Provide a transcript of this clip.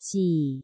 四